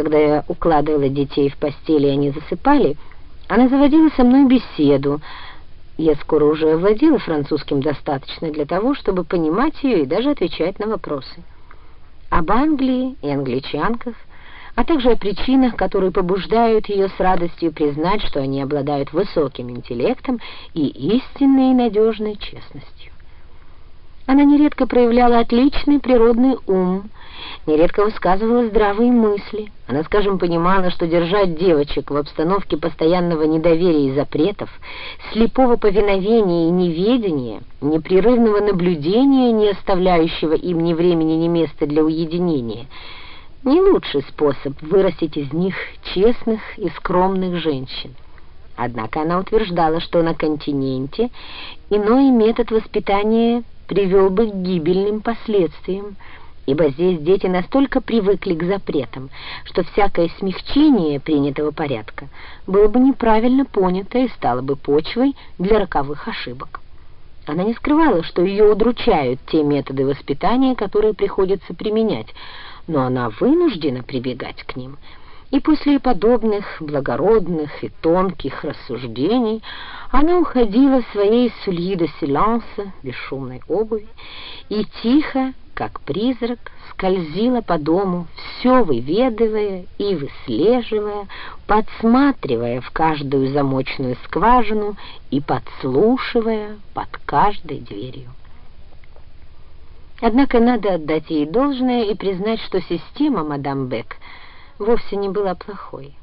Когда я укладывала детей в постели, и они засыпали, она заводила со мной беседу. Я скоро уже овладела французским достаточно для того, чтобы понимать ее и даже отвечать на вопросы. Об Англии и англичанках, а также о причинах, которые побуждают ее с радостью признать, что они обладают высоким интеллектом и истинной и надежной честностью. Она нередко проявляла отличный природный ум, нередко высказывала здравые мысли. Она, скажем, понимала, что держать девочек в обстановке постоянного недоверия и запретов, слепого повиновения и неведения, непрерывного наблюдения, не оставляющего им ни времени, ни места для уединения, не лучший способ вырастить из них честных и скромных женщин. Однако она утверждала, что на континенте иной метод воспитания привел бы к гибельным последствиям, ибо здесь дети настолько привыкли к запретам, что всякое смягчение принятого порядка было бы неправильно понято и стало бы почвой для роковых ошибок. Она не скрывала, что ее удручают те методы воспитания, которые приходится применять, но она вынуждена прибегать к ним — и после подобных благородных и тонких рассуждений она уходила своей сульи де силанса, бесшумной обуви, и тихо, как призрак, скользила по дому, все выведывая и выслеживая, подсматривая в каждую замочную скважину и подслушивая под каждой дверью. Однако надо отдать ей должное и признать, что система мадам Бек — вовсе не была плохой.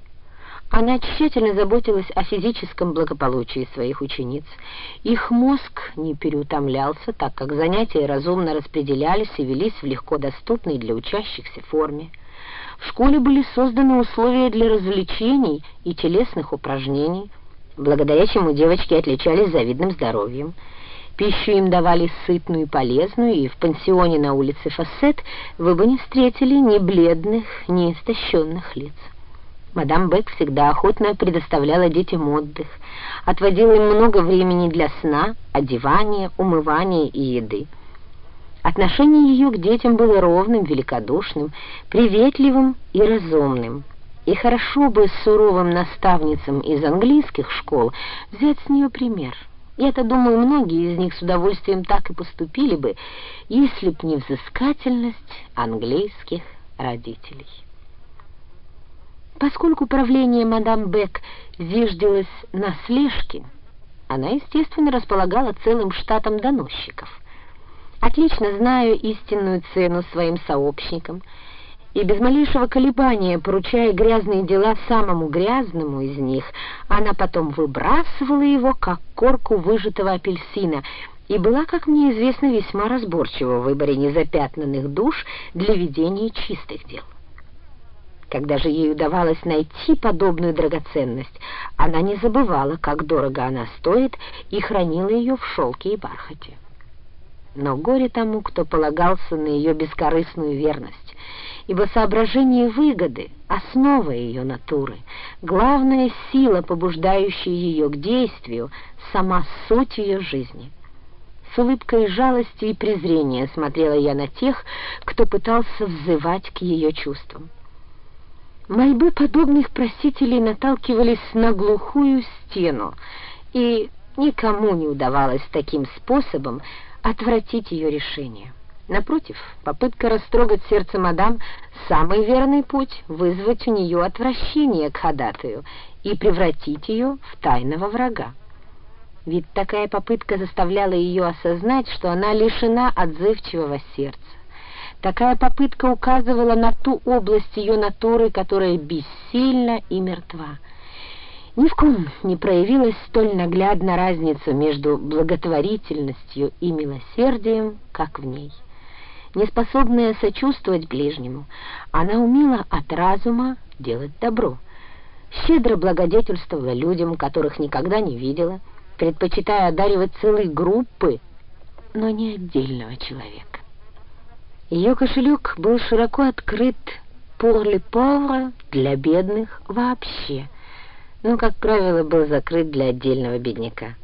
Она тщательно заботилась о физическом благополучии своих учениц. Их мозг не переутомлялся, так как занятия разумно распределялись и велись в легко доступной для учащихся форме. В школе были созданы условия для развлечений и телесных упражнений, благодаря чему девочки отличались завидным здоровьем. Пищу им давали сытную и полезную, и в пансионе на улице Фассет вы бы не встретили ни бледных, ни истощенных лиц. Мадам Бек всегда охотно предоставляла детям отдых, отводила им много времени для сна, одевания, умывания и еды. Отношение ее к детям было ровным, великодушным, приветливым и разумным. И хорошо бы суровым наставницам из английских школ взять с нее пример — я-то думаю, многие из них с удовольствием так и поступили бы, если б не взыскательность английских родителей. Поскольку правление мадам Бек зиждилось на слежке, она, естественно, располагала целым штатом доносчиков. Отлично знаю истинную цену своим сообщникам — и без малейшего колебания, поручая грязные дела самому грязному из них, она потом выбрасывала его, как корку выжатого апельсина, и была, как мне известно, весьма разборчива в выборе незапятнанных душ для ведения чистых дел. Когда же ей удавалось найти подобную драгоценность, она не забывала, как дорого она стоит, и хранила ее в шелке и бархате. Но горе тому, кто полагался на ее бескорыстную верность, ибо соображение выгоды — основа ее натуры, главная сила, побуждающая ее к действию, сама суть ее жизни. С улыбкой жалости и презрения смотрела я на тех, кто пытался взывать к ее чувствам. Мольбы подобных просителей наталкивались на глухую стену, и никому не удавалось таким способом отвратить ее решение. Напротив, попытка растрогать сердце мадам — самый верный путь вызвать у нее отвращение к ходатаю и превратить ее в тайного врага. Ведь такая попытка заставляла ее осознать, что она лишена отзывчивого сердца. Такая попытка указывала на ту область ее натуры, которая бессильна и мертва. Ни в ком не проявилась столь наглядна разница между благотворительностью и милосердием, как в ней неспособная сочувствовать ближнему, она умела от разума делать добро. Щедро благодетельствовала людям, которых никогда не видела, предпочитая одаривать целые группы, но не отдельного человека. Ее кошелек был широко открыт порли повра для бедных вообще, но, как правило, был закрыт для отдельного бедняка.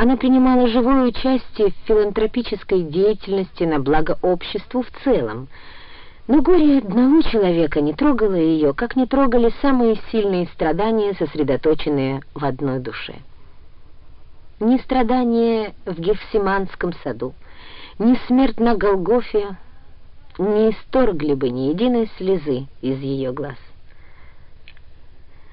Она принимала живое участие в филантропической деятельности на благо обществу в целом, Но горе одного человека не трогало ее, как не трогали самые сильные страдания, сосредоточенные в одной душе. Ни страдания в Гефсиманском саду, ни смерть на Голгофе не исторгли бы ни единой слезы из ее глаз.